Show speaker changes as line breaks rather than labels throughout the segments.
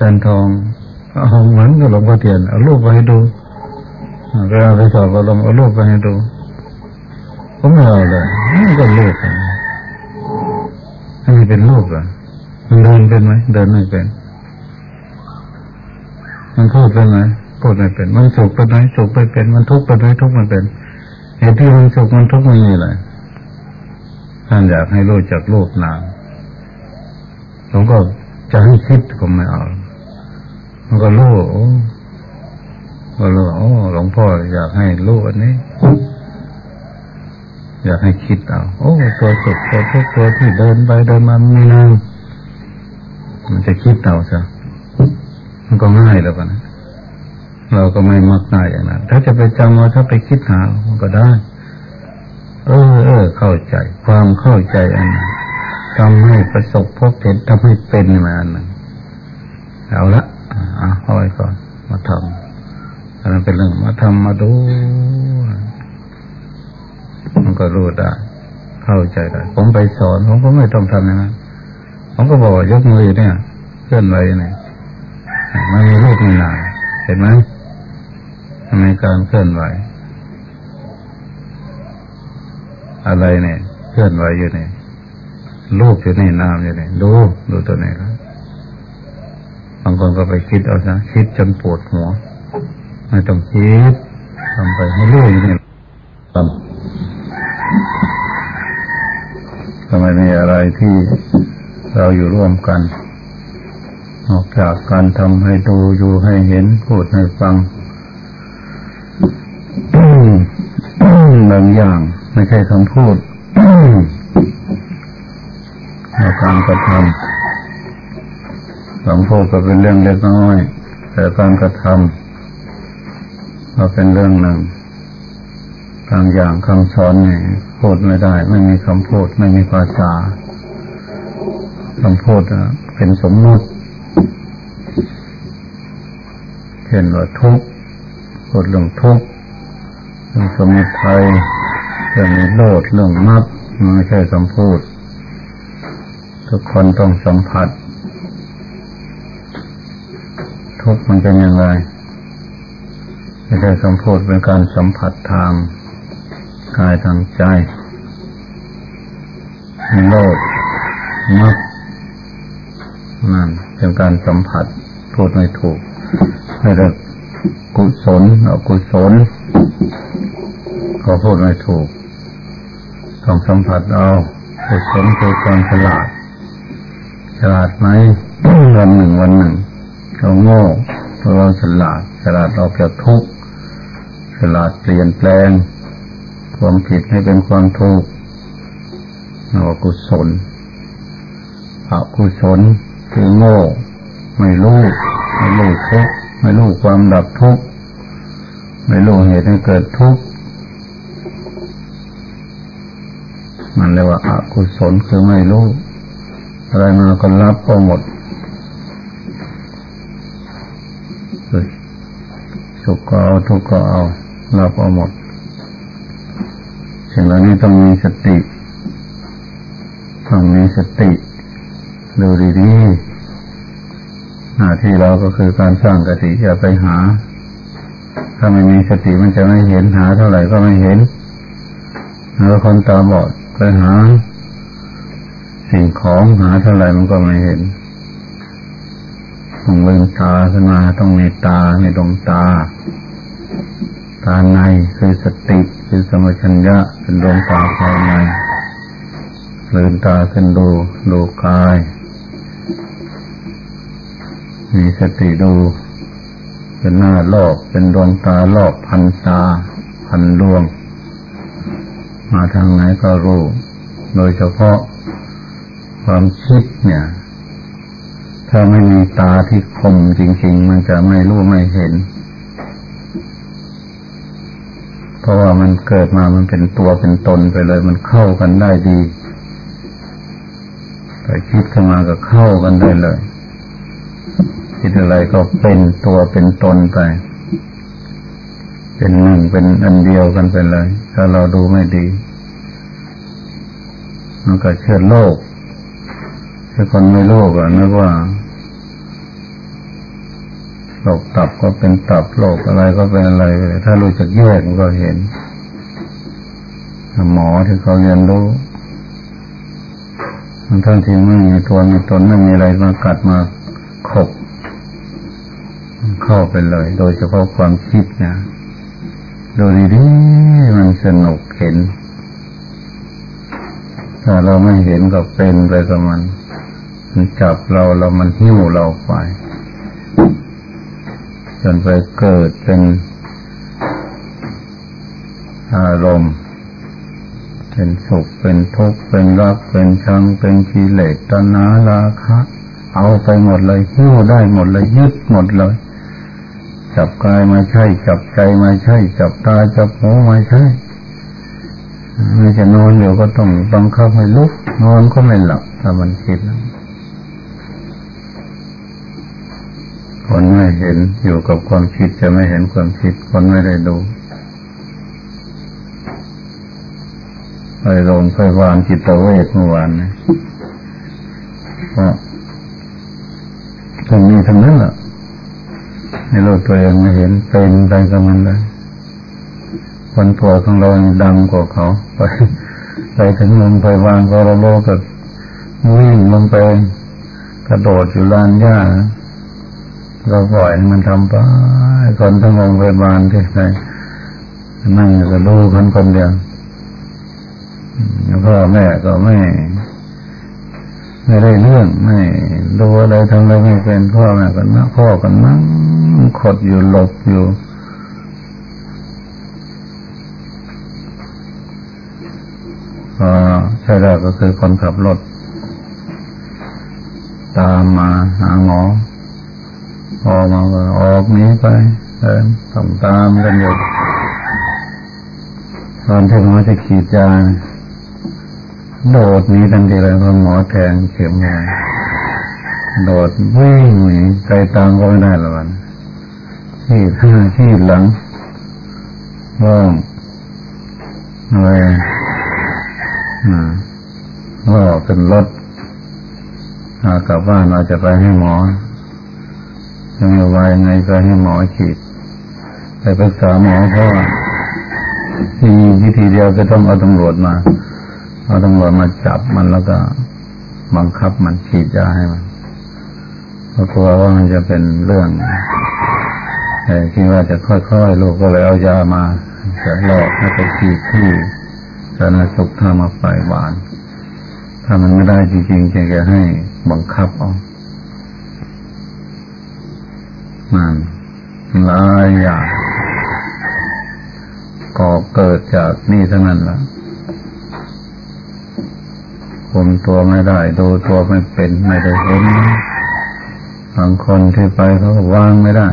จันทองเอาเหมือนกับหลวงพ่อเทียนเอารูปไปให้ดูเวลาไปสอบอารมณ์เอารูปไปให้ดูผมไม่เอาเลยนี่ก็รูปให้มันเป็นรูปอะมันเดินเป็นไหมเดินไม่เป็น มันพูดเป็นไหมพูดไม่เป็น มันสุขเป็นไหมสุขไม่เป็น มันทุกข์เป็นไหมทุกข์มันเป็นเหตุที่มันสุขมันทุกข์มันมีอะไรท่านอยากให้รู้จักรูปนามผมก็จะให้คิดก็ไม่เอา มันก็รู้ก็รู้โอ้หลวงพ่ออยากให้รู้อันนี้ อยากให้คิดเอาโอ้ตัวสุขตัวทุกข์ตัวที่เดินไปเดินมาไม่นานมันจะคิดเอาซะมันก็ง่ายแล้วกันนะเราก็ไม่มักง่ายอย่างนั้น ถ้าจะไปจำว่าถ้าไปคิดหามันก็ได้ เออ เออ เข้าใจ ความเข้าใจอันนั้นทำให้ประสบพบเห็นทำให้เป็นมาอันนั้นเอาละ อะเอาไว้ก่อน มาทำอันนั้นเป็นเรื่องมาทำมาดู มันก็รู้ได้เข้าใจได้ผมไปสอนผมก็ไม่ต้องทำอย่างนั้นผมก็บอกยกมือเนี่ยเคลื่อนไหวเนี่ยมันมีรูปมีนามเห็นไหมในการเคลื่อนไหว อะไรเนี่ย เคลื่อนไหวอยู่เนี่ยรูปอยู่ในนามอยู่เนี่ยดูดูตัวไหนครับางคนก็ไปคิดเอาซะคิดจนปวดหัวไม่ต้องคิดทำไปให้รื่อย่างนี่ทำทำไมมีอะไรที่เราอยู่ร่วมกันออกจากการทำให้ดูอยู่ให้เห็นพูดให้ฟังบางอย่างไม่ใช่คำพูดเราการกระทำ คำพูดก็เป็นเรื่องเล็กน้อย แต่การกระทำก็เป็นเรื่องหนึ่งบางอย่างคำสอนเนี่ยพูดไม่ได้ ไม่มีคำพูด ไม่มีภาษาคำพูดเป็นสมมติเช่นว่าทุกข์พูดเรื่องทุกข์เรื่องสมุทัยเรื่องโรธเรื่องมรรคไม่ใช่คำพูด ทุกคนต้องสัมผัส ทุกข์มันเป็นอย่างไรไม่ใช่คำพูดเป็นการสัมผัสทางกายทางใจโลดมักนั่นเป็นการสัมผัสพูดไม่ถูกไม่ได้กุศลเอากุศลก็พูดไม่ถูกต้องสัมผัสเอากุศลคือความฉลาดฉลาดไหมวันหนึ่งวันหนึ่ง เราโง่เราฉลาดฉลาดออกจากทุกข์ฉลาดเปลี่ยนแปลง ความผิดให้เป็นความถูกนอกุศลอกุศลคือโง่ ไม่รู้ไม่รู้ทุกข์ไม่รู้ความดับทุกข์ไม่รู้เหตุให้เกิดทุกข์มันเรียกว่าอากุศลคือไม่รู้อะไรมาก็รับก็หมด สุขก็เอาทุกข์ก็เอารับเอาหมดสิ่งเหล่านี้ต้องมีสติต้องมีสติดูดีๆหน้าที่เราก็คือการสร้างกติอย่าไปหา ถ้าไม่มีสติมันจะไม่เห็นหาเท่าไหร่ก็ไม่เห็นแล้วคนตาบอดไปหา สิ่งของหาเท่าไหร่มันก็ไม่เห็น ต้องลืมตาขึ้นมาต้องมีตาในดวงตา ตาในคือสติคือสมชัญญะเป็นดวงตาภายในลืมตาขึ้นดูดูกาย มีสติดู เป็นหน้ารอบเป็นดวงตารอบพันตาพันดวง มาทางไหนก็รู้ โดยเฉพาะความคิดเนี่ย ถ้าไม่มีตาที่คมจริง ๆ มันจะไม่รู้ไม่เห็น เพราะว่ามันเกิดมามันเป็นตัวเป็นตนไปเลย มันเข้ากันได้ดีแต่คิดขึ้นมาก็เข้ากันได้เลย คิดอะไรก็เป็นตัวเป็นตนไป เป็นหนึ่งเป็นอันเดียวกันไปเลย ถ้าเราดูไม่ดี มันก็เชื่อโลกถ้าคนไม่โลกอะนึกว่า โรคตับก็เป็นตับโรคอะไรก็เป็นอะไรถ้ารู้จักแยกมันก็เห็น หมอที่เขาเรียนรู้มันทั้งที่ไม่มีตัวมีตนไม่มีอะไรมากัดมาขบเข้าไปเลย โดยเฉพาะความคิดเนี่ยดูดีๆมันสนุกเห็น ถ้าเราไม่เห็นก็เป็นไปกับมัน มันจับเราเรามันหิ้วเราไป จนไปเกิดเป็นอารมณ์เป็นสุขเป็นทุกข์เป็นรักเป็นชังเป็นกิเลสตนาราคะเอาไปหมดเลยหิ้วได้หมดเลยยึดหมดเลย จับกายมาใช่ จับใจมาใช่ จับตาจับหูมาใช่ไม่จะนอนอยู่ก็ต้องบังคับให้ลุกนอนก็ไม่หลับถ้ามันคิด คนไม่เห็นอยู่กับความคิดจะไม่เห็นความคิด คนไม่ได้ดูไปโรงพยาบาลจิตเวชเมื่อวานนะก็ตรงนี้ทั้งนั้นแหละในโลกตัวเองไม่เห็นเป็นไปกับมันเลยคนตัวของเราดังกว่าเขา ไปไปถึงลงไปวางก็เราโลก็วิ่งลงไปกระโดดอยู่ลานหญ้า เราปล่อยมันทำไปคนทั้งโรงพยาบาลที่ไหนนั่งก็ดูคนคนเดียวพ่อแม่ก็ไม่ ไม่ได้เรื่องไม่ดูอะไรทำอะไรไม่เป็นพ่อแม่กันนะพ่อกันนั่งขดอยู่หลบอยู่ก็ใช่แล้วก็คือคนขับรถ ตามมาหาหมอ พอมาก็ออกนี้ไปเดินต้องตามกันอยู่ตอนที่หมอจะขีดยาโดดนี้ทันทีเลยพอหมอแทงเข็มมาโดดวิ่งหนีใครตามก็ไม่ได้ละวันที่ข้าที่หลังว่องอะไรอ่าว่าเป็นรถกลับบ้านเราจะไปให้หมอ จะไม่ไหวไงไปให้หมอฉีดไปปรึกษาหมอเพราะว่มีวิธีเดียวก็ต้องเอาตำรวจมาเอาตำรวจมาจับมันแล้วก็บังคับมันฉีดยาให้มันเพราะกลัวว่ามันจะเป็นเรื่องแต่คิดว่าจะค่อยๆลูกก็เลยเอายามาจะหลอกให้ไปฉีดที่สาธารณสุขทามาฝ่ายหวาน ถ้ามันไม่ได้จริงๆจะให้บังคับเอา มันหลายอย่างก่อเกิดจากนี่ทั้งนั้นละคุมตัวไม่ได้ ดูตัวไม่เป็นไม่ได้เห็นบางคนที่ไปเขาวางไม่ได้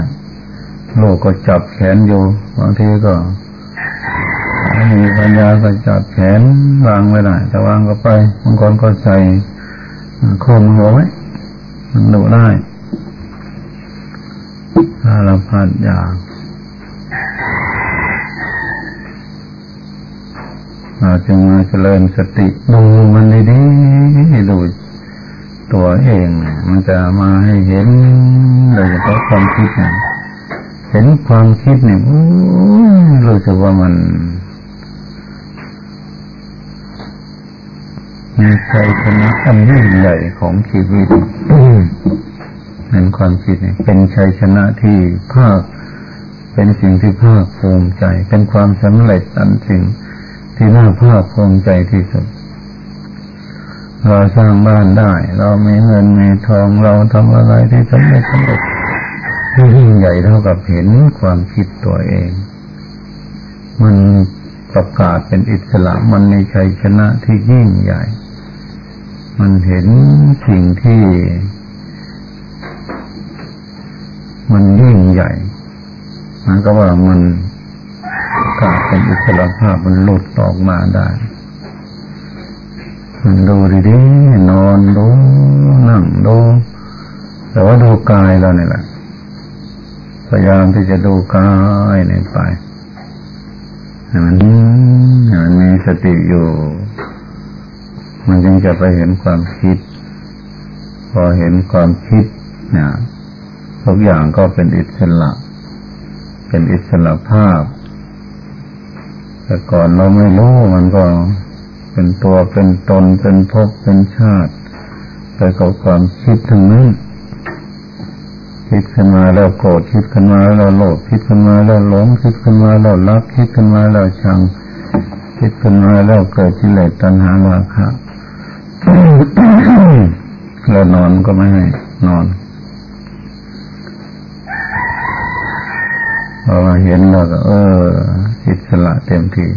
โลกก็จับแขนอยู่บางทีก็มีปัญญาก็จับแขนวางไม่ได้จะวางก็ไปบางคนก็ใส่คมหัวไว้มันดูได้ สารพัดอย่างเราจึงมาเจริญสติดูมันดีๆดูตัวเอง มันจะมาให้เห็นโดยเฉพาะความคิดเนี่ยเห็นความคิดเนี่ยรู้สึกว่ามันมีใจชนะอันยิ่งใหญ่ของชีวิต เห็นความคิดเนี่ยเป็นชัยชนะที่ภาค เป็นสิ่งที่ภาคภูมิใจ เป็นความสำเร็จอันสิ่งที่น่าภาคภูมิใจที่สุด เราสร้างบ้านได้ เรามีเงินมีทองเราทำอะไรที่สำเร็จสำเร็จที่ยิ่งใหญ่เท่ากับเห็นความคิดตัวเอง มันประกาศเป็นอิสระมันในชัยชนะที่ยิ่งใหญ่ มันเห็นสิ่งที่ มันยิ่งใหญ่มันก็ว่ามันกลาศเป็นอิสระภาพมันหลุดออกมาได้ มันดูดีๆนอนดูนั่งดูแต่ว่าดูกายเราเนี่ยแหละพยายามที่จะดูกายเนี่ยไปให้มันให้มันมีสติอยู่ มันจึงจะไปเห็นความคิด พอเห็นความคิดเนี่ย ทุกอย่างก็เป็นอิสระ เป็นอิสระภาพ แต่ก่อนเราไม่รู้มันก็เป็นตัวเป็นตนเป็นภพเป็นชาติไปกับความคิดทั้งนั้นคิดขึ้นมาแล้วโกรธคิดขึ้นมาแล้วโลภคิดขึ้นมาแล้วหลงคิดขึ้นมาแล้วรักคิดขึ้นมาแล้วชัง คิดขึ้นมาแล้วเกิดกิเลสตัณหาราคะแล้วนอนก็ไม่ให้นอน พอมาเห็นเราก็ เออ อิสระเต็มที่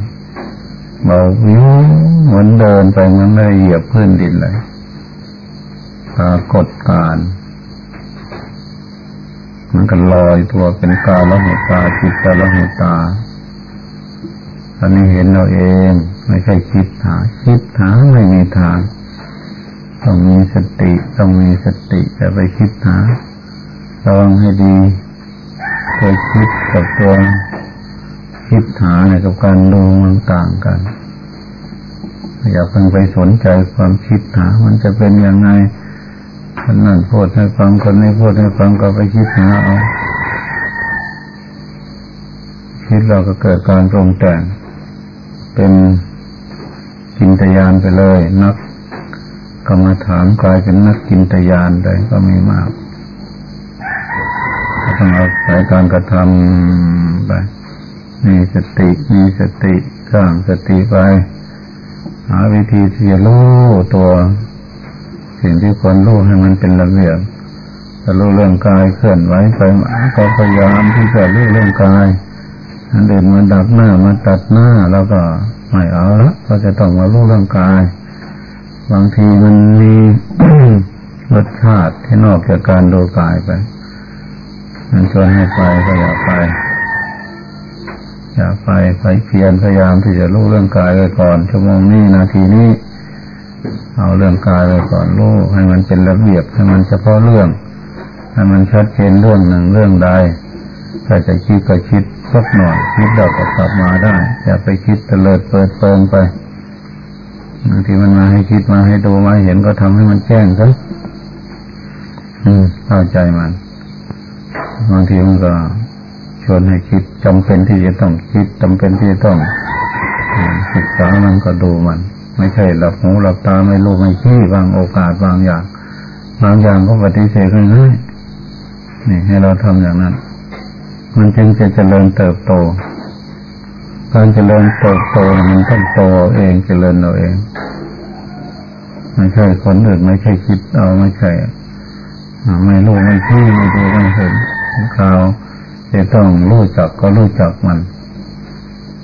เบาวิวเหมือนเดินไปมันไม่ได้เหยียบพื้นดินเลยปรากฏการมันก็ลอยตัวเป็นกาละหุตาจิตกาละหุตาตอนนี้เห็นเราเอง ไม่ใช่คิดหา คิดหาไม่มีทาง ต้องมีสติ ต้องมีสติจะไปคิดหาระวังให้ดี ตัวคิดกับตัวคิดหาเนี่ยกับการดูมันต่างกัน อย่าเพิ่งไปสนใจความคิดหา มันจะเป็นยังไงคนนั่นพูดให้ฟังคนนี้พูดให้ฟังก็ไปคิดหาเอาคิดเราก็เกิดการปรงแต่ง เป็นกินตยานไปเลย นักกรรมฐานกลายเป็นนักกินตยานเลยก็มีมาก องอาใช้การกระทำไป มีสติ มีสติสร้างสติไป หาวิธีที่จะรู้ตัว สิ่งที่ควรรู้ให้มันเป็นระเบียบจะรู้เรื่องกายเคลื่อนไหวไปมาก็พยายามที่จะรู้เรื่องกายอันเดินมาดับหน้ามาตัดหน้าแล้วก็ไม่เอาละก็จะต้องมารู้เรื่องกาย บางทีมันมีรสชาติที่นอกจากการดูกายไป มันชวนให้ไปก็อย่าไป อย่าไปไปเพียรพยายามที่จะรู้เรื่องกายไปก่อน ชั่วโมงนี้นาทีนี้ เอาเรื่องกายไปก่อนรู้ให้มันเป็นระเบียบให้มันเฉพาะเรื่อง ให้มันชัดเจนเรื่องหนึ่งเรื่องใดถ้าจะคิดก็คิดสักหน่อย คิดเราก็กลับมาได้อย่าไปคิดเตลิดเปิดเปิงไปบางทีมันมาให้คิดมาให้ดูมาเห็นก็ทำให้มันแจ้งซะอืมเข้าใจมัน บางทีมันก็ชวนให้คิดจำเป็นที่จะต้องคิดจำเป็นที่จะต้องศึกษามันก็ดูมัน ไม่ใช่หลับหูหลับตาไม่รู้ไม่ชี้บางโอกาสบางอย่างบางอย่างก็ปฏิเสธง่ายๆนี่ให้เราทำอย่างนั้น มันจึงจะเจริญเติบโต การเจริญเติบโตมันต้องโตเองเจริญเราเอง ไม่ใช่คนอื่นไม่ใช่คิดเอาไม่ใช่ ไม่รู้ไม่ชี้ไม่ดูไม่เห็นข่าวจะต้องรู้จักก็รู้จักมัน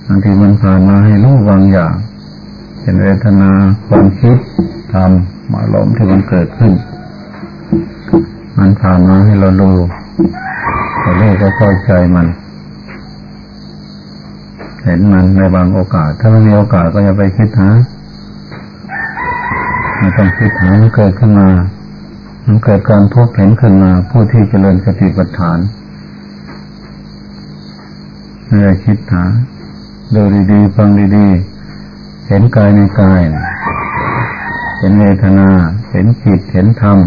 บางทีมันผ่านมาให้รู้บางอย่างเป็นเวทนาความคิดทำมาลมที่มันเกิดขึ้น มันผ่านมาให้เราดูเราเรียกก็เข้าใจมัน เห็นมันในบางโอกาส ถ้าไม่มีโอกาสก็อย่าไปคิดหาไม่ต้องคิดหามันเกิดขึ้นมา มันเกิดการพบเห็นขึ้นมาผู้ที่เจริญสติปัฏฐานไม่ได้คิดหาดูดีๆฟังดีๆ เห็นกายในกาย เห็นเวทนา เห็นจิต เห็นธรรม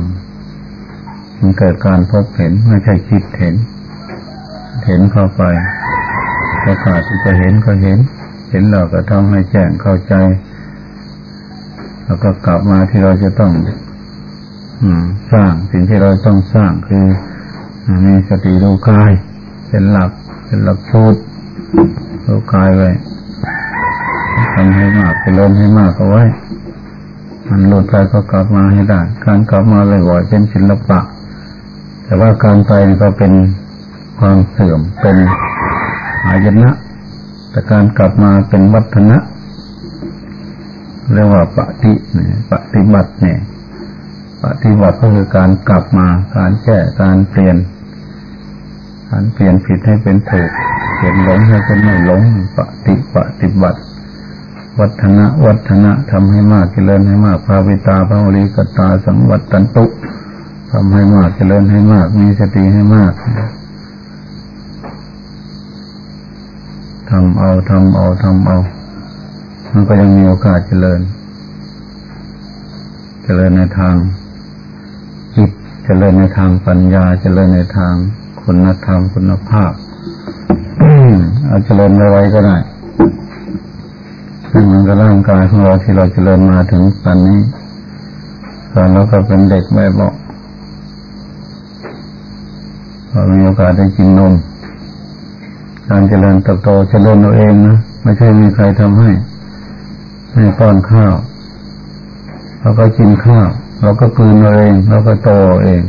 มันเกิดการพบเห็นไม่ใช่คิดเห็น เห็นเข้าไปโอกาสที่จะเห็นก็เห็น เห็นเราก็ทำให้แจ้งเข้าใจ แล้วก็กลับมาที่เราจะต้อง สร้างสิ่งที่เราต้องสร้างคือมีสติดูกาย เป็นหลักเป็นหลักสูตรดูกายไว้ทำให้มากไปล้นให้มากเอาไว้ มันหลุดไปก็กลับมาให้ได้การกลับมาบ่อยๆเป็นศิลปะ แต่ว่าการไปก็เป็นความเสื่อมเป็นหายนะ แต่การกลับมาเป็นวัฒนะเรียกว่าปฏิปฏิบัติเนี่ย ปฏิบัติก็คือการกลับมาการแก้การเปลี่ยน การเปลี่ยนผิดให้เป็นถูกเปลี่ยนหลงให้เป็นไม่หลงปฏิปฏิบัติ วัฒนะวัฒนะทำให้มากเจริญให้มากภาวิตาภาวริกตาสังวัตตันตุทำให้มากเจริญให้มาก มีสติให้มากทำเอาทำเอาทำเอา มันก็ยังมีโอกาสเจริญ เจริญในทาง จเจริญในทางปัญญาเจริญในทางคุณธรรมคุณภาพเอาเจริญไว้ก็ได้ซึ่งมันก็ร่างกายของเราที่เราเจริญมาถึงตอนนี้ตอนเราก็เป็นเด็กไม่บอกเรามีโอกาสได้กินนมการเจริญเติบโตเจริญเราเองนะไม่ใช่มีใครทำให้ให้ป้อนข้าวเราก็กินข้าว เราก็กืนเราเองเราก็โตเอง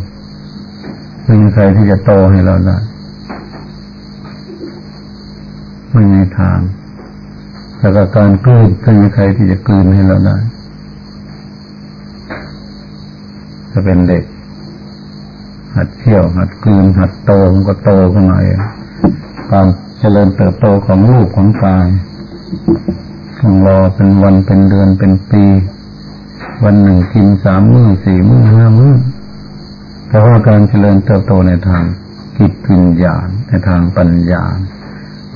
ไม่มีใครที่จะโตให้เราได้ไม่มีทางแล้วก็การกลืนไม่มีใครที่จะกลืนให้เราได้จะเป็นเด็ก หัดเที่ยว หัดกลืน หัดโตมันก็โตขึ้นมาเองการเจริญเติบโตของลูกของกายต้องรอเป็นวันเป็นเดือนเป็นปี วันหนึ่งกินสามมื้อสี่มื้อห้ามื้อแต่ว่าการเจริญเติบโตในทางกิจวิญญาณในทางปัญญา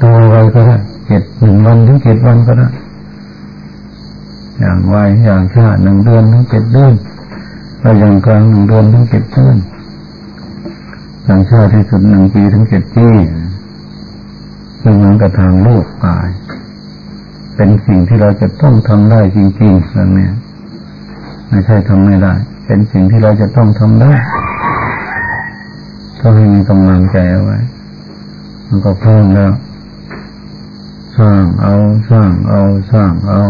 ตัวอะไรก็ได้เจ็ดหนึ่งวันถึงเจ็ดวันก็ได้อย่างไวอย่างช้าหนึ่งเดือนถึงเจ็ดเดือนแล้วอย่างกลางหนึ่งเดือนถึงเจ็ดเดือนอย่างช้าที่สุดหนึ่งปีถึงเจ็ดปีซึ่งเหมือนกับทางโลกกาย เป็นสิ่งที่เราจะต้องทำได้จริงๆเรื่องนี้ ไม่ใช่ทำไม่ได้ เป็นสิ่งที่เราจะต้องทำได้ก็ให้มีกำลังใจเอาไว้ มันก็เพิ่มแล้ว สร้างเอาสร้างเอาสร้างเอา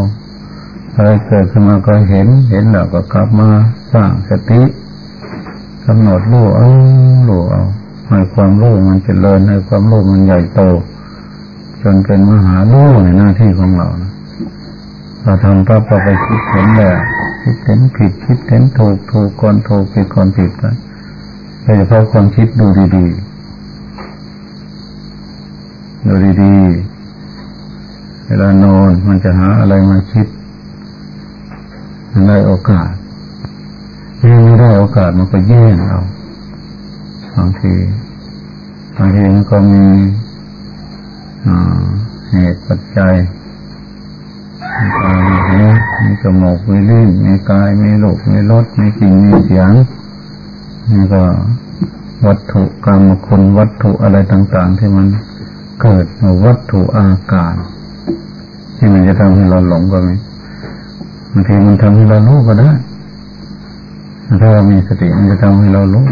อะไรเกิดขึ้นมาก็เห็น เห็นแล้วก็กลับมาสร้างสติกำหนดรู้เอารู้เอาให้ความรู้มันเจริญให้ความรู้มันใหญ่โต จนเป็นมหารู้ในหน้าที่ของเรานะเราทำปั๊บเราไปคิดเห็นแล้ว คิดเห็นผิดคิดเห็นถูกถูกก่อนถูกผิดก่อนผิดไปโดยเฉพาะความคิดดูดีๆดูดีๆเวลานอนมันจะหาอะไรมาคิดมันได้โอกาสยังไม่ได้โอกาสมันก็แย่งเอาบางทีบางทีมันก็มีเหตุปัจจัย มีตามีหูมีจมูกมีลิ้นมีกายมีลูกมีรสมีกลิ่นมีเสียงนี่ก็วัตถุกรรมคุณวัตถุอะไรต่างๆ ที่มันเกิดวัตถุอาการที่มันจะทำให้เราหลงก็มีบางทีมันทำให้เรารู้ก็ได้ถ้าเรามีสติมันจะทำให้เรารู้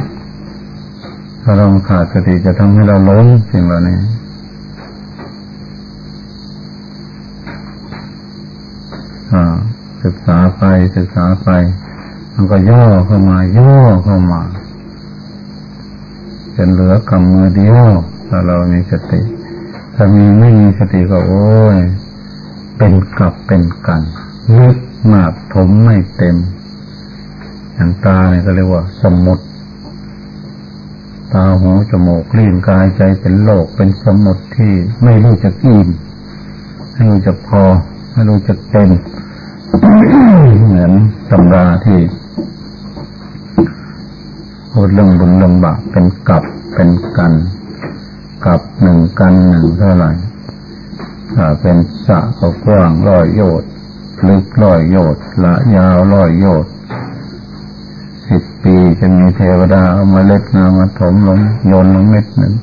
ถ้าเราขาดสติจะทำให้เราหลงสิ่งเหล่านี้ ศึกษาไปศึกษาไป มันก็ย่อเข้ามา ย่อเข้ามาจนเหลือกำมือเดียวถ้าเรามีสติ ถ้ามีไม่มีสติก็โอ้ย เป็นกับเป็นกันลึกมากถมไม่เต็ม อย่างตาเนี่ยก็เรียกว่า สมุดตาหูจมูกลิ้นกายใจเป็นโลกเป็นสมุดที่ไม่รู้จะกินไม่รู้จะพอ ไม่รู้จะเป็ม ตำราที่พูดเรื่องบุญเรื่องบาปเป็นกับเป็นกันกับหนึ่งกันหนึ่งเท่าไหร่ถ้าเป็นสะก็กว้างร้อยโยชน์ลึกร้อยโยชน์ละยาวร้อยโยชน์สิบปีจะมีเทวดาเอามาเล็ดงามาถมลงโยนลงเม็ดหนึ่ง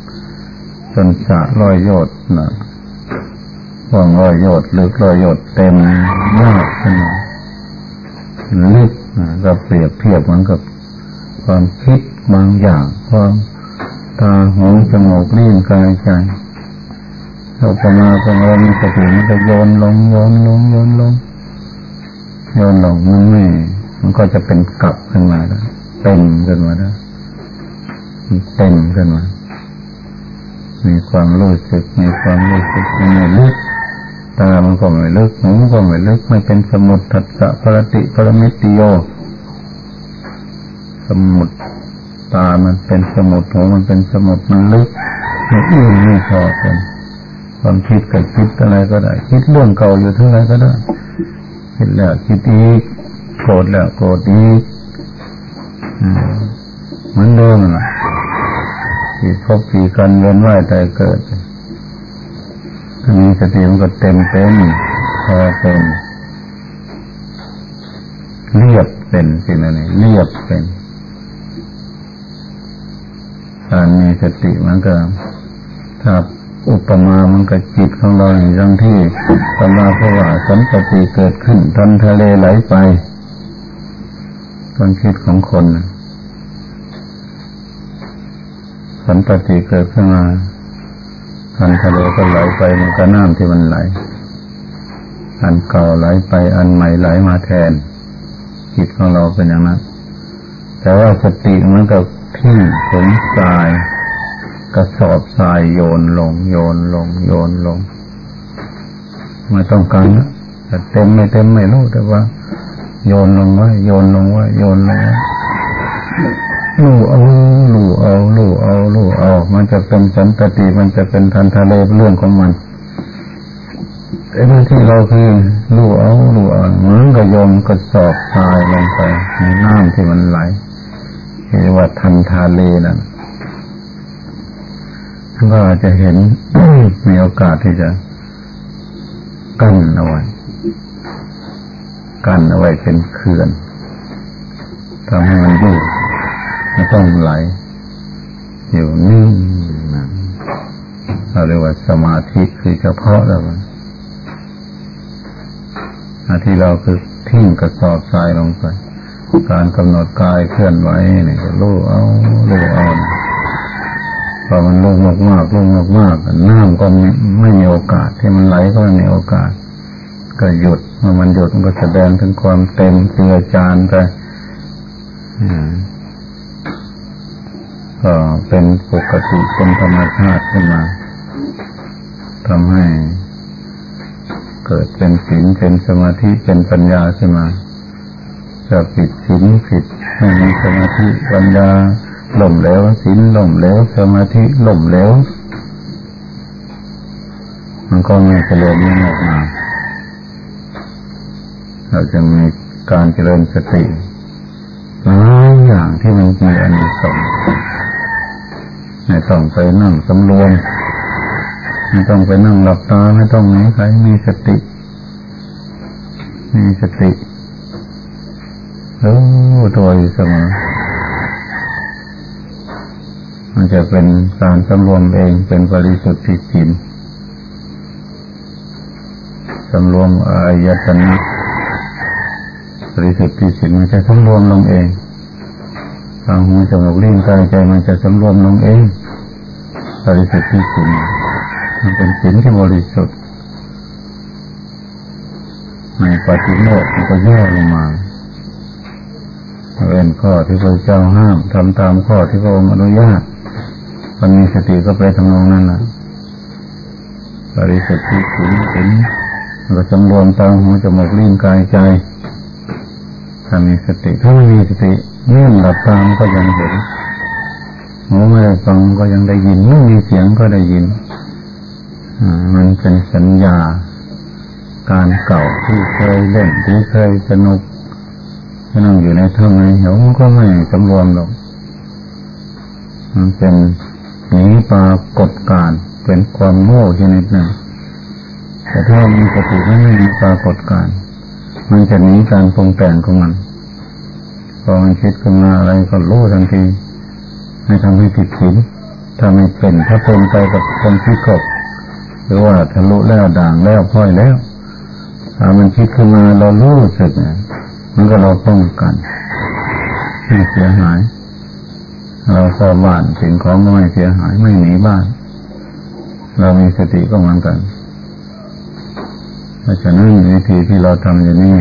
จนสะร้อยโยชน์นะกว้างร้อยโยชน์ลึกร้อยโยชน์เต็มมากขึ้นมา ลึกก็เปรียบเทียบเหมือนกับ ความคิดบางอย่างความตาหูจมูกลิ้นกายใจเราปมาของเรามีสติมันจะโยนลงโยนลงโยนลงโยนลงมันไม่มันก็จะเป็นกลับขึ้นมาแล้วเต็มขึ้นมาแล้วเต็มขึ้นมามีความรู้สึกมีความรู้สึกไม่ลึก ตามันก็ไม่ลึกหูก็ไม่ลึกไม่เป็นสมุดทัศปรติปรมิติโย สมุดตามันเป็นสมุดหูมันเป็นสมุดมันลึกไม่อื่นไม่พอกันความคิดกับคิดอะไรก็ได้ คิดเรื่องเก่าอยู่เท่าไรก็ได้คิดแล้วคิดอีกโกรธแล้วโกรธอีกเหมือนเดิมนะที่พบปีกันเวียนว่ายแต่เกิด มีสติมันก็เต็มเป็นพอเป็น เรียบเป็นสิ่งนั้นเรียบเป็นการมีสติมันก็ถ้าอุปมามันก็จิตของเราอย่างที่ตมาเพราะว่าสันติเกิดขึ้นทันทะเลไหลไปความคิดของคนสันติเกิดขึ้นมา ทันทะเลก็ไหลไปมันก็น้ำที่มันไหล อันเก่าไหลไปอันใหม่ไหลมาแทน จิตของเราเป็นอย่างนั้น แต่ว่าสติมันก็ที่สงทรายกระสอบทรายโยนลง โยนลง โยนลงไม่ต้องการนะแต่เต็มไม่เต็มไม่รู้แต่ว่า โยนลงไว้โยนลงไว้โยนลงไว้ ลู่เอาลู่เอาลู่เอาลู่เอา มันจะเป็นสันตติมันจะเป็นทันทะเลเรื่องของมันแต่หน้าที่เราคือลู่เอาลู่เอาเหมือนกับโยมกระสอบทรายลงไปในน้ำที่มันไหลเรียกว่าทันทะเลนั่นก็จะเห็นมีโอกาสที่จะกั้นเอาไว้กั้นเอาไว้เป็นเขื่อนทำให้มันอยู่ ต้องไหล อยู่นิ่งนะเราเรียกว่าสมาธิคือเฉพาะแล้วหน้าที่เราคือทิ้งกระสอบทรายลงไป การกำหนดกายเคลื่อนไหวเนี่ก็รู้เอารู้เอาพอมันลงมากมากลงมากมากน้ำก็ไม่มีโอกาส ที่มันไหลก็ไม่มีโอกาส ก็หยุดเมื่อมันหยุดมันก็แสดงถึงความเต็มเจือจานไป ก็เป็นปกติเป็นธรรมชาติขึ้นมาทำให้เกิดเป็นศีลเป็นสมาธิเป็นปัญญาขึ้นมาจะผิดศีลผิดไม่มีสมาธิปัญญาหล่มแล้วศีลหล่มแล้วสมาธิหล่มแล้ว มันก็ไม่เจริญไม่ออกมาเราจะมีการเจริญสติหลายอย่างที่มันมีอันนี้สอง ไม่ต้องไปนั่งสำรวม ไม่ต้องไปนั่งหลับตา ไม่ต้องไหนใครมีสติ มีสติรู้ตัวอยู่เสมอมันจะเป็นการสำรวมเองเป็นบริสุทธิ์จิตสำรวมอายตนะบริสุทธิ์จิตมันจะสำรวมลงเองางหูจมูกลิ้นกายใจมันจะสำรวมลงเองบริสุทธิ์ที่สินมันเป็นสินที่บริสุทธิ์ในปฏิโมกข์มันก็ย่อลงมาเป็นข้อที่พระเจ้าห้ามทำตามข้อที่พระองค์อนุญาตมันมีสติก็ไปทำนองนั้นนะบริสุทธิ์ที่สินสินเราสำรวมตาหูจมูกลิ้นกายใจถ้ามีสติถ้าไม่มีสติ เนื่องหลับตามก็ยังเห็นหูไม่ได้ฟังก็ยังได้ยินไม่มีเสียงก็ได้ยินมันเป็นสัญญา การเก่าที่เคยเล่นที่เคยสนุกนั่งอยู่ในท่าในเหวมันก็ไม่สำรวมหรอก มันเป็นหนีปรากฏการเป็นความโง่ชนิดหนึ่งแต่ถ้ามีสติไม่มีปรากฏการมันจะหนีการปรุงแต่งของมัน พอมันคิดขึ้นมาอะไรก็รู้ทันที ไม่ทำให้ผิดศีลถ้าไม่เป็นถ้าเป็นไปกับคนที่กบหรือว่าทะลุแล้วด่างแล้วพ้อยแล้วถ้ามันคิดขึ้นมาเรารู้สึกเนี่ยมันก็เราป้องกันไม่เสียหาย เราสอบบ้านสิ่งของก็ไม่เสียหายไม่หนีบ้าน เรามีสติก็เหมือนกัน เพราะฉะนั้นวิธีที่เราทำอย่างนี้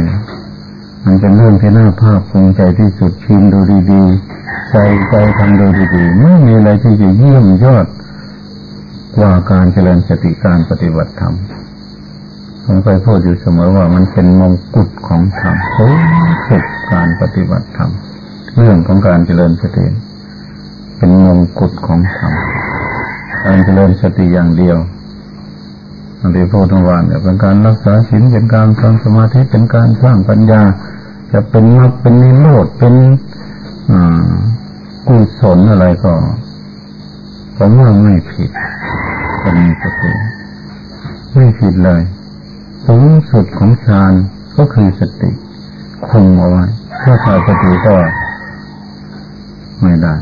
มันเป็นเรื่องที่น่าภาคภูมิใจที่สุดชิมดูดีๆใจใจทำดูดีๆ ไม่มีอะไรที่จะเยี่ยมยอดกว่าการเจริญสติการปฏิบัติธรรมผมเคยพูดอยู่เสมอว่ามันเป็นมงกุฎของธรรมสูงสุดการปฏิบัติธรรมเรื่องของการเจริญสติเป็นมงกุฎของธรรมการเจริญสติอย่างเดียว อันที่พูดทั้งวันเนี่ยเป็นการรักษาศีลเป็นการทำสมาธิเป็นการสร้างปัญญา จะเป็นมรรคเป็นนิโรธเป็นกุศลอะไรก็ผมว่าไม่ผิดก็มีสติไม่ผิดเลยสูงสุดของฌานก็คือสติคุมเอาไว้ถ้าขาดสติก็ไม่ได้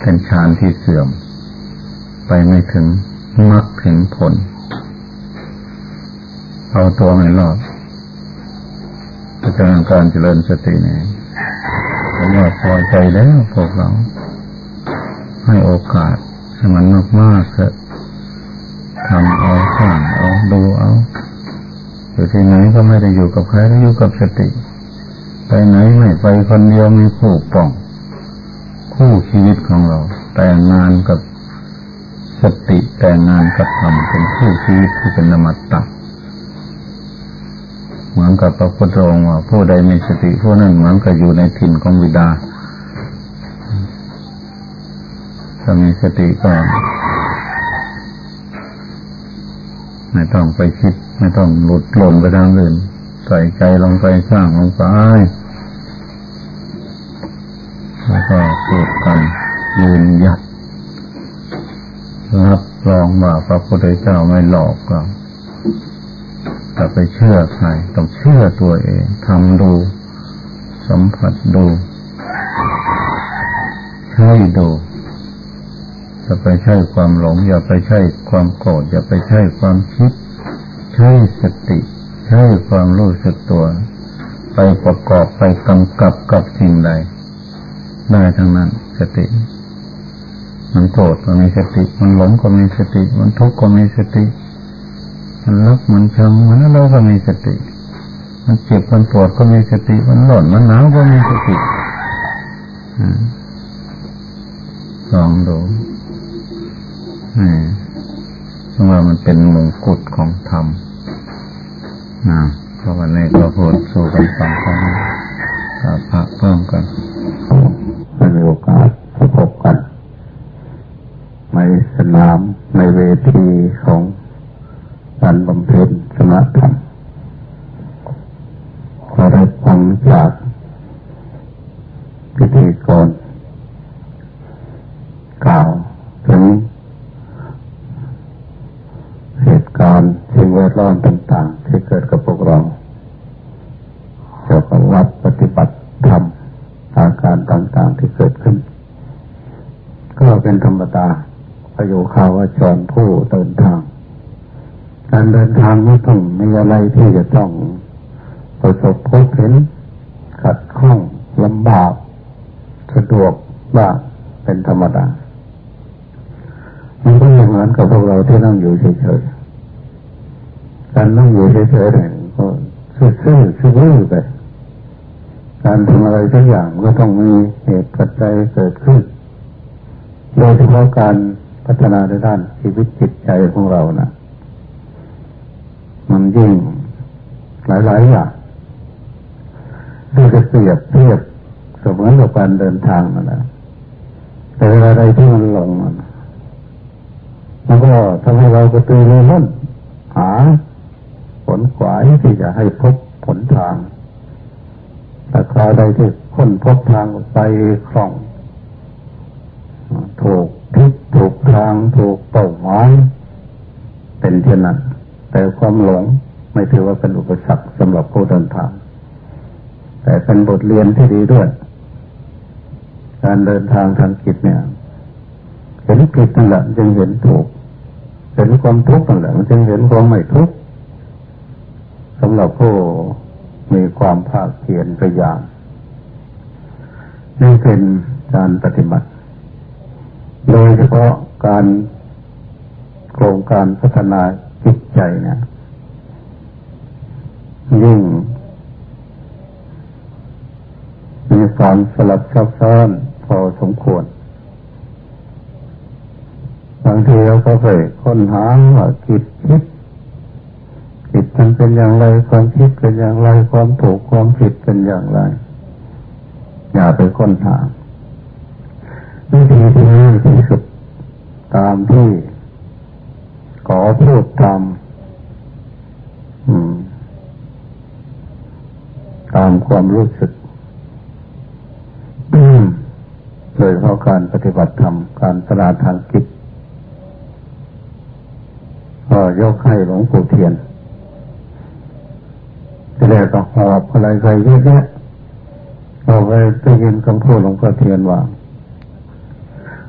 เป็นฌานที่เสื่อม ไปไม่ถึงมรรคถึงผล เอาตัวไม่รอดจะเจริญการเจริญสตินี่ผมว่าพอใจแล้วพวกเรา ให้โอกาสให้มันมากมากเถอะทำเอาสร้างเอาดูเอาอยู่ที่ไหนก็ไม่ได้อยู่กับใครอยู่กับสติ ไปไหนไม่ไปคนเดียวมีคู่ป้อง คู่ชีวิตของเรา แต่งงานกับสติแต่งงานกับธรรมเป็นคู่ชีวิตที่เป็นนมัตตา เหมือนกับพระพุทธองค์ว่าผู้ใดมีสติผู้นั้นเหมือนกับอยู่ในถิ่นของวิดา ถ้ามีสติก็ไม่ต้องไปคิด ไม่ต้องหลุดหลงไปทางอื่น ใส่ใจลงไปสร้างลงไปแล้วก็พูดกันยืนยัดรับรองว่าพระพุทธเจ้าไม่หลอกเรา จะไปเชื่อใครต้องเชื่อตัวเองทำดู สัมผัสดูใช่ดูอย่าไปใช่ความหลง อย่าไปใช่ความโกรธอย่าไปใช่ความคิด ใช่สติใช่ความรู้สึกตัว ไปประกอบไปกำกับกับสิ่งใดได้ทั้งนั้นสติ มันโกรธก็มีสติ มันหลงก็มีสติ มันทุกข์ก็มีสติ มันรักมันชังมันเราก็มีสติ มันเจ็บมันปวดก็มีสติ มันหล่นมันหนาวก็มีสติลองดูนี่เพราะว่ามันเป็นมงกุฎของธรรมนะเพราะวันนี้ก็พูดสู่กันฟังกันกับพระเพิ่มกัน
มีโอกาสพบกันในสนามในเวทีของ การบำเพ็ญสมาธรรมขอได้ฟังจากพิธีกรกล่าวถึงเหตุการณ์สิ่งแวดล้อมต่างๆ ที่เกิดกับพวกเราเกี่ยวกับวัดปฏิบัติธรรมอาการต่างๆที่เกิดขึ้น ก็เป็นธรรมดาประโยคาวาจรผู้เดินทางการเดินทางไม่ต้องมีอะไรที่จะต้องประสบพบเห็นขัดข้องลำบากสะดวกบ้างเป็นธรรมดา มันก็เหมือนกับพวกเราที่นั่งอยู่เฉยๆ การนั่งอยู่เฉยๆเนี่ยก็ซื่อๆซื่อๆไป การทำอะไรสักอย่างก็ต้องมีเหตุปัจจัยเกิดขึ้น โดยเฉพาะการพัฒนาในด้านชีวิตจิตใจของเรานะ่ะมัน ยิ่ง หลายๆอย่างที่จะเปรียบเทียบเสมือนกับการเดินทางนั่นแหละแต่อะไรที่มันหลงมันมันก็ทำให้เรากระตือรือร้นหาผลขวายที่จะให้พบผลทางแต่คราวใดที่ค้นพบทางไปคล่อง ถูกทิศถูกทางถูกเป้าหมายเป็นเช่นนั้น แต่ความหลงไม่ถือว่าเป็นอุปสรรคสำหรับผู้เดินทาง แต่เป็นบทเรียนที่ดีด้วย การเดินทางทางจิตเนี่ยเห็นผิดนั่นแหละจึงเห็นถูก เห็นความทุกข์นั่นแหละมันจึงเห็นความไม่ทุกข์สำหรับผู้มีความภาคเพียรพยายามนี่เป็นการปฏิบัติ โดยเฉพาะการโครงการพัฒนา ใจเนี่ยยิ่งมีความสลับซับซ้อนพอสมควรบางทีเราก็ไปค้นหาว่าจิตคิดจิตมันเป็นอย่างไรความคิดเป็นอย่างไรความถูกความผิดเป็นอย่างไร อย่าไปค้นหาวิธีที่ดีที่สุดตามที่ขอพูดตาม ตามความรู้สึก โดยเพราะการปฏิบัติธรรม การสลาทางจิตก็ยกให้หลวงปู่เทียนจะได้ก็หอบอะไรใครเยอะแยะเราไปได้ยินคำพูดหลวงพ่อเทียนว่า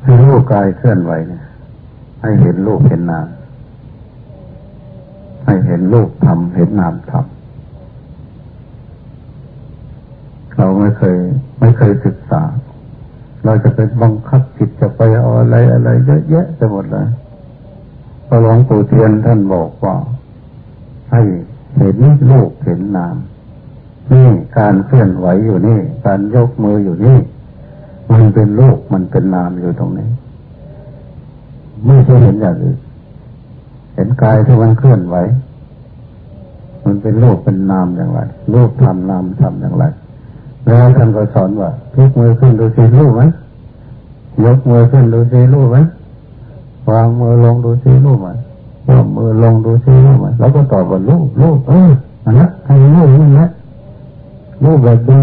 ให้รูปกายเคลื่อนไหวเนี่ยให้เห็นรูปเห็นนาม ให้เห็นรูปทำเห็นนามทำเราไม่เคย ไม่เคยศึกษา เราจะไปบังคับจิตจะไปเอาอะไรอะไรเยอะแยะไปหมดเลยพระหลวงปู่เทียนท่านบอกว่า ให้เห็นรูปเห็นนามนี่การเคลื่อนไหวอยู่นี่ การยกมืออยู่นี่ มันเป็นรูปมันเป็นนามอยู่ตรงนี้ ไม่ใช่เห็นอย่างอื่น เห็นกายที่มันเคลื่อนไหว มันเป็นรูปเป็นนามอย่างไร รูปทำนามทำอย่างไรแล้วท่านก็สอนว่ายกมือขึ้นดูสิรูปไหมยกมือขึ้นดูสิรูปไหมวางมือลงดูสิรูปไหมวางมือลงดูสิรูปไหมแล้วก็ตอบว่ารูปรูปเอออันนั้นให้รูปนี่นะรูปแบบดู